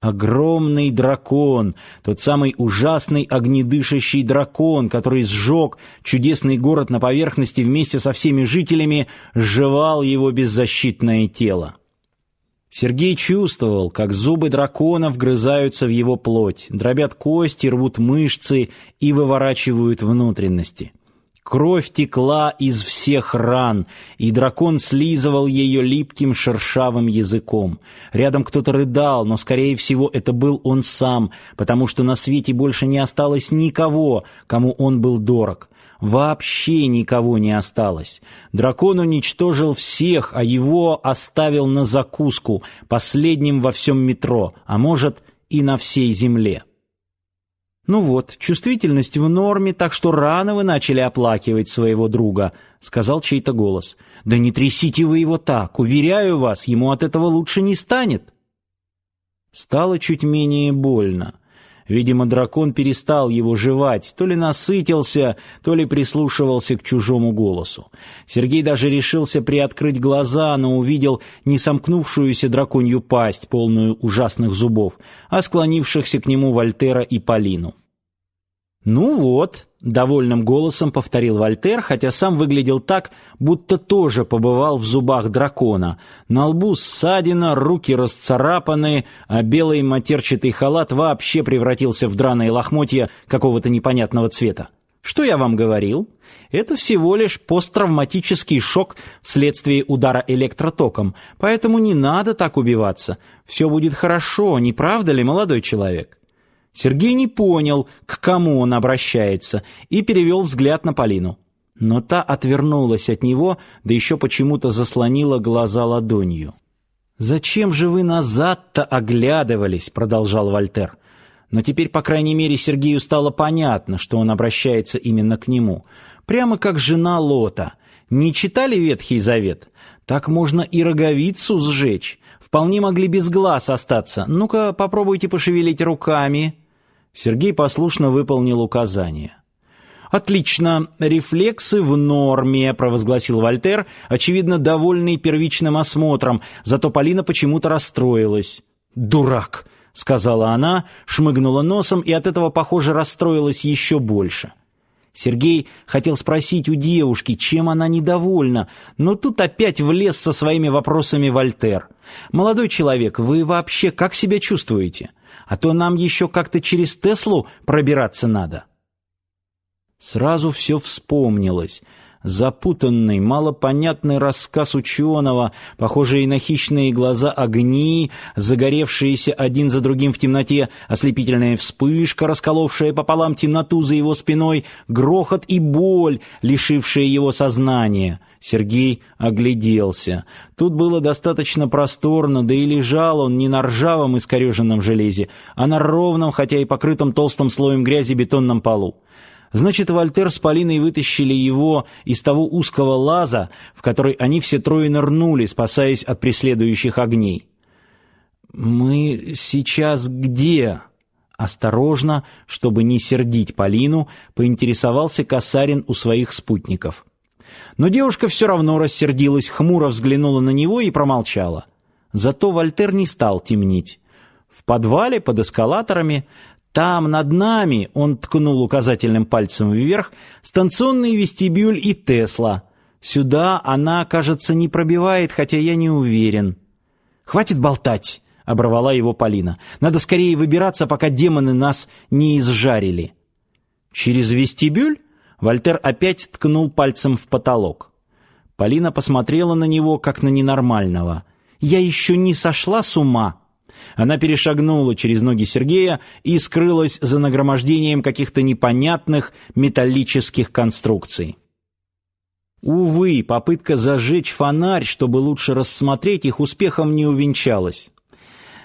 Огромный дракон, тот самый ужасный огнедышащий дракон, который сжег чудесный город на поверхности вместе со всеми жителями, сживал его беззащитное тело. Сергей чувствовал, как зубы дракона вгрызаются в его плоть, дробят кости, рвут мышцы и выворачивают внутренности. Кровь текла из всех ран, и дракон слизывал ее липким шершавым языком. Рядом кто-то рыдал, но, скорее всего, это был он сам, потому что на свете больше не осталось никого, кому он был дорог. Вообще никого не осталось. Дракон уничтожил всех, а его оставил на закуску, последним во всем метро, а может и на всей земле. «Ну вот, чувствительность в норме, так что рано вы начали оплакивать своего друга», — сказал чей-то голос. «Да не трясите вы его так, уверяю вас, ему от этого лучше не станет». Стало чуть менее больно. Видимо, дракон перестал его жевать, то ли насытился, то ли прислушивался к чужому голосу. Сергей даже решился приоткрыть глаза, но увидел не сомкнувшуюся драконью пасть, полную ужасных зубов, а склонившихся к нему Вольтера и Полину. «Ну вот», — довольным голосом повторил Вольтер, хотя сам выглядел так, будто тоже побывал в зубах дракона. На лбу ссадина, руки расцарапаны, а белый матерчатый халат вообще превратился в драные лохмотья какого-то непонятного цвета. «Что я вам говорил? Это всего лишь посттравматический шок вследствие удара электротоком, поэтому не надо так убиваться. Все будет хорошо, не правда ли, молодой человек?» Сергей не понял, к кому он обращается, и перевел взгляд на Полину. Но та отвернулась от него, да еще почему-то заслонила глаза ладонью. «Зачем же вы назад-то оглядывались?» — продолжал Вольтер. Но теперь, по крайней мере, Сергею стало понятно, что он обращается именно к нему. Прямо как жена Лота. Не читали Ветхий Завет? Так можно и роговицу сжечь. Вполне могли без глаз остаться. Ну-ка, попробуйте пошевелить руками. Сергей послушно выполнил указание. «Отлично, рефлексы в норме», — провозгласил Вольтер, очевидно, довольный первичным осмотром, зато Полина почему-то расстроилась. «Дурак», — сказала она, шмыгнула носом и от этого, похоже, расстроилась еще больше. Сергей хотел спросить у девушки, чем она недовольна, но тут опять влез со своими вопросами Вольтер. «Молодой человек, вы вообще как себя чувствуете?» а то нам еще как-то через Теслу пробираться надо. Сразу все вспомнилось. Запутанный, малопонятный рассказ ученого, похожие на хищные глаза огни, загоревшиеся один за другим в темноте, ослепительная вспышка, расколовшая пополам темноту за его спиной, грохот и боль, лишившие его сознания. Сергей огляделся. Тут было достаточно просторно, да и лежал он не на ржавом искореженном железе, а на ровном, хотя и покрытом толстым слоем грязи бетонном полу. Значит, Вольтер с Полиной вытащили его из того узкого лаза, в который они все трое нырнули, спасаясь от преследующих огней. «Мы сейчас где?» Осторожно, чтобы не сердить Полину, поинтересовался Касарин у своих спутников. Но девушка все равно рассердилась, хмуро взглянула на него и промолчала. Зато Вольтер не стал темнить. В подвале под эскалаторами там, над нами, он ткнул указательным пальцем вверх, станционный вестибюль и Тесла. Сюда она, кажется, не пробивает, хотя я не уверен. Хватит болтать, оборвала его Полина. Надо скорее выбираться, пока демоны нас не изжарили. Через вестибюль Вальтер опять ткнул пальцем в потолок. Полина посмотрела на него как на ненормального. Я еще не сошла с ума. Она перешагнула через ноги Сергея и скрылась за нагромождением каких-то непонятных металлических конструкций. Увы, попытка зажечь фонарь, чтобы лучше рассмотреть их, успехом не увенчалась.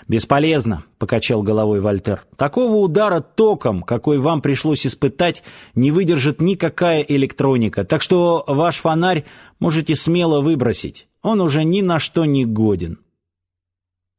«Бесполезно», — покачал головой Вальтер. «Такого удара током, какой вам пришлось испытать, не выдержит никакая электроника, так что ваш фонарь можете смело выбросить. Он уже ни на что не годен».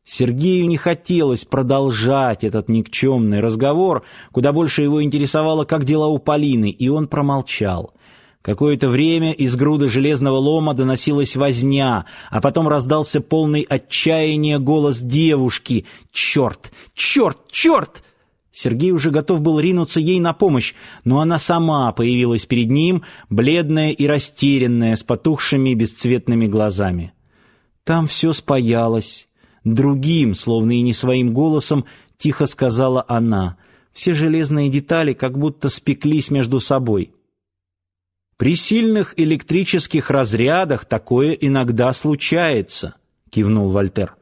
Сергею не хотелось продолжать этот никчемный разговор, куда больше его интересовало, как дела у Полины, и он промолчал. Какое-то время из груды железного лома доносилась возня, а потом раздался полный отчаяния голос девушки. «Черт! Черт! Черт!» Сергей уже готов был ринуться ей на помощь, но она сама появилась перед ним, бледная и растерянная, с потухшими бесцветными глазами. Там все спаялось. Другим, словно и не своим голосом, тихо сказала она. Все железные детали как будто спеклись между собой. При сильных электрических разрядах такое иногда случается, кивнул Вальтер.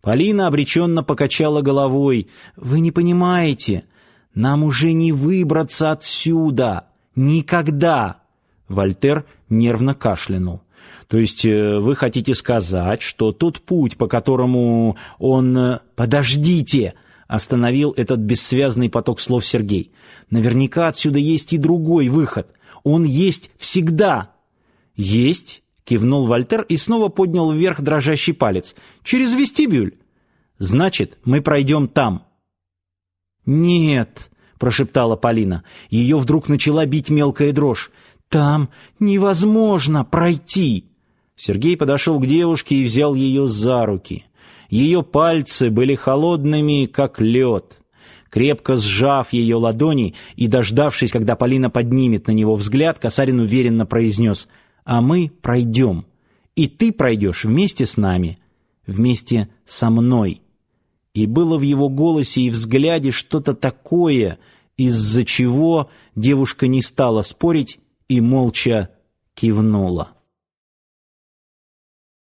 Полина обреченно покачала головой. Вы не понимаете, нам уже не выбраться отсюда никогда. Вальтер нервно кашлянул. То есть э, вы хотите сказать, что тот путь, по которому он э, Подождите, остановил этот бессвязный поток слов Сергей. Наверняка отсюда есть и другой выход. Он есть всегда. Есть, кивнул Вальтер и снова поднял вверх дрожащий палец. Через вестибюль. Значит, мы пройдем там. Нет, прошептала Полина. Ее вдруг начала бить мелкая дрожь. Там невозможно пройти. Сергей подошел к девушке и взял ее за руки. Ее пальцы были холодными, как лед. Крепко сжав ее ладони и дождавшись, когда Полина поднимет на него взгляд, Касарин уверенно произнес «А мы пройдем, и ты пройдешь вместе с нами, вместе со мной». И было в его голосе и взгляде что-то такое, из-за чего девушка не стала спорить и молча кивнула.